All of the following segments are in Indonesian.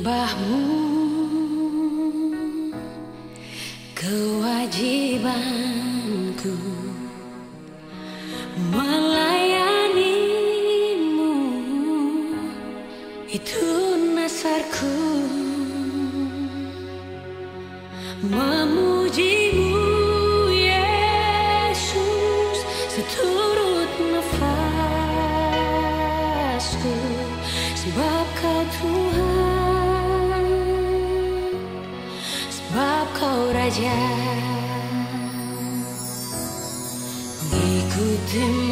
menyembahmu kewajibanku melayanimu. Itu nasarku. Memujimu Yesus seturut nafasku. Mengikutimu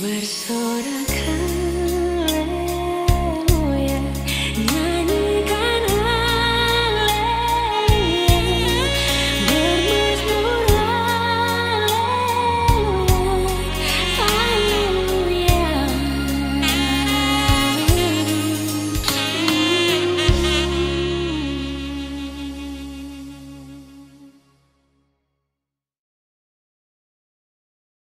verso oración.